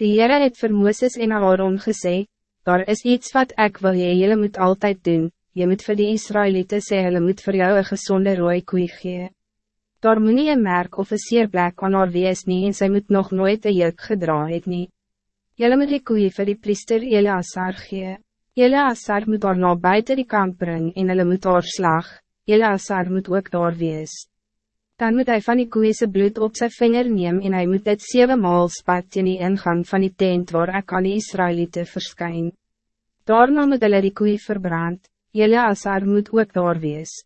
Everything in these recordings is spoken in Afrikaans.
Die Heere het vir Mooses en Aaron gesê, daar is iets wat ik wil jy, jylle moet altijd doen, je moet voor die Israëlieten sê, hulle moet voor jou een gezonde rooi koei gee. Daar moet nie een merk of een seerplek aan haar wees nie, en sy moet nog nooit een juk gedra het nie. Jylle moet die koei vir die priester Eleazar gee. Eleazar moet daarna buiten die kamp bring, en hulle moet haar slag, Eleazar moet ook daar wees. Dan moet hij van die koeise bloed op zijn vinger nemen en hij moet dit zeven maal spat in die ingang van die tent waar ek aan die Israëlieten verskyn. Daarna moet hulle die koeie verbrand, jylle asar moet ook daar wees.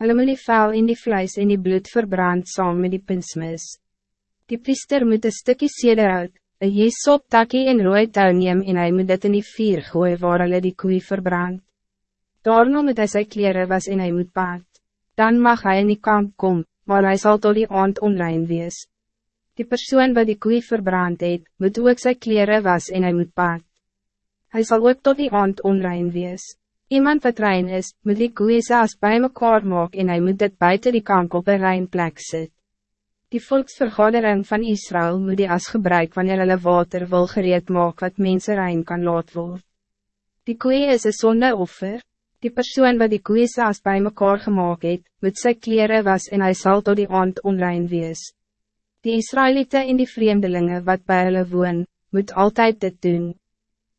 Hulle moet die vel in die vlijs en die bloed verbrand saam met die pinsmis. Die priester moet een stukje sederhout, een jesop takkie en rooi touw neem en hij moet dit in die vier gooi waar hulle die koeie verbrand. Daarna moet hy sy kleren was en hij moet paard. Dan mag hij in die kamp komen maar hij zal tot die aand onrein wees. Die persoon wat die koei verbrand het, moet ook sy kleren was en hij moet paard. Hij zal ook tot die aand onrein wees. Iemand wat rein is, moet die koei zelfs bij mekaar maak en hij moet dit buiten die kamp op een rein plek sit. Die volksvergadering van Israël moet die as gebruik wanneer hulle water wil gereed maak wat mensen rein kan laat word. Die koei is een zondeoffer, Die persoon wat die koeiesaas bij mekaar gemaakt het, moet sy kleren was en hij zal tot die aand onrein wees. Die Israëlieten en die vreemdelingen wat bij hulle woon, moet altijd dit doen.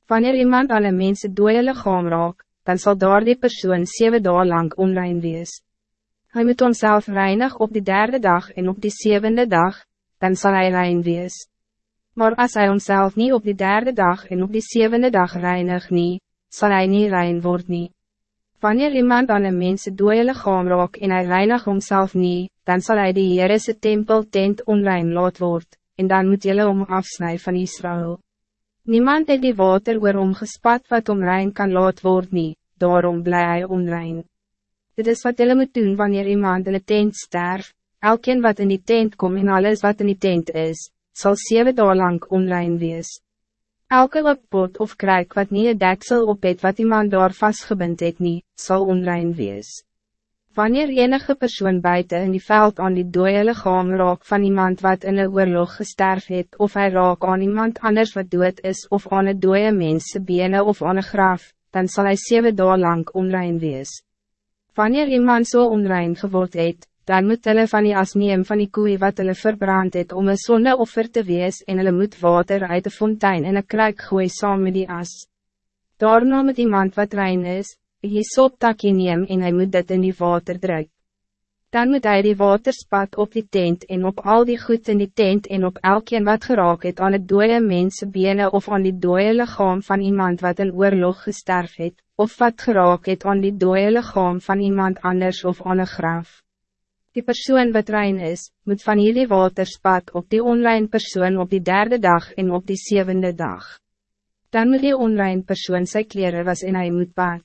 Wanneer iemand alle mensen dooie lichaam raak, dan zal daar die persoon zeven dagen lang onrein wees. Hij moet onszelf reinig op die derde dag en op die zevende dag, dan zal hij rein wees. Maar als hij onszelf niet op die derde dag en op die zevende dag reinig niet, zal hij niet rein worden. Wanneer iemand aan een mens dooie lichaam raak en hij reinig homself niet, dan zal hij die Heerese tempel tent onrein laat word, en dan moet jylle om afsnij van Israël. Niemand het die water oor omgespat wat onrein kan laat word nie, daarom bly hy onrein. Dit is wat jylle moet doen wanneer iemand in de tent sterf, elkeen wat in die tent kom en alles wat in die tent is, zal zeven dagen lang onrein wees. Elke pot of kruik wat niet een deksel op het wat iemand daar vastgebind het nie, sal onrein wees. Wanneer enige persoon buiten in die veld aan die dooie lichaam raak van iemand wat in een oorlog gesterf het of hij raak aan iemand anders wat dood is of aan een dooie mense bene of aan een graf, dan zal hij zeven dagen lang onrein wees. Wanneer iemand zo so onrein geword het, dan moet hulle van die as neem van die koei wat hulle verbrand het om een sonneoffer te wees en hulle moet water uit de fontein in een kruik gooi saam met die as. Daarna moet iemand wat rein is, een soptakje neem en hij moet dit in die water druk. Dan moet hij die water spat op die tent en op al die goed in die tent en op elkeen wat geraak het aan het dooie mense bene of aan die dooie lichaam van iemand wat in oorlog gesterf het, of wat geraak het aan die dooie lichaam van iemand anders of aan een graf. Die persoon wat rein is, moet van jullie water spat op die online persoon op die derde dag en op die zevende dag. Dan moet die online persoon zijn kleren was en hij moet bad.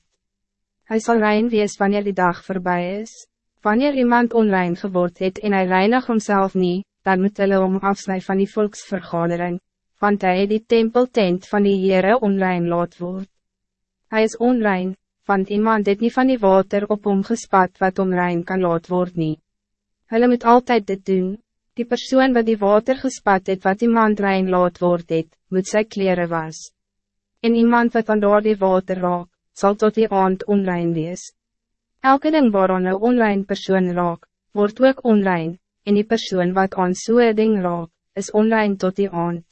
Hij zal rein wees wanneer die dag voorbij is. Wanneer iemand online geword het en hij reinig homself niet, dan moet hulle om afsnij van die volksvergadering, want hij die tempeltent van die Heere online laat word. Hij is online, want iemand het niet van die water op hom gespat wat onrein kan laat word nie. Hulle moet altijd dit doen. Die persoon wat die water gespat het wat iemand rein laat word het, moet sy kleren was. En iemand wat aan door die water raak, zal tot die aand onrein wees. Elke ding waaraan een onrein persoon raak, wordt ook onrein, en die persoon wat aan soe ding raak, is onrein tot die aand.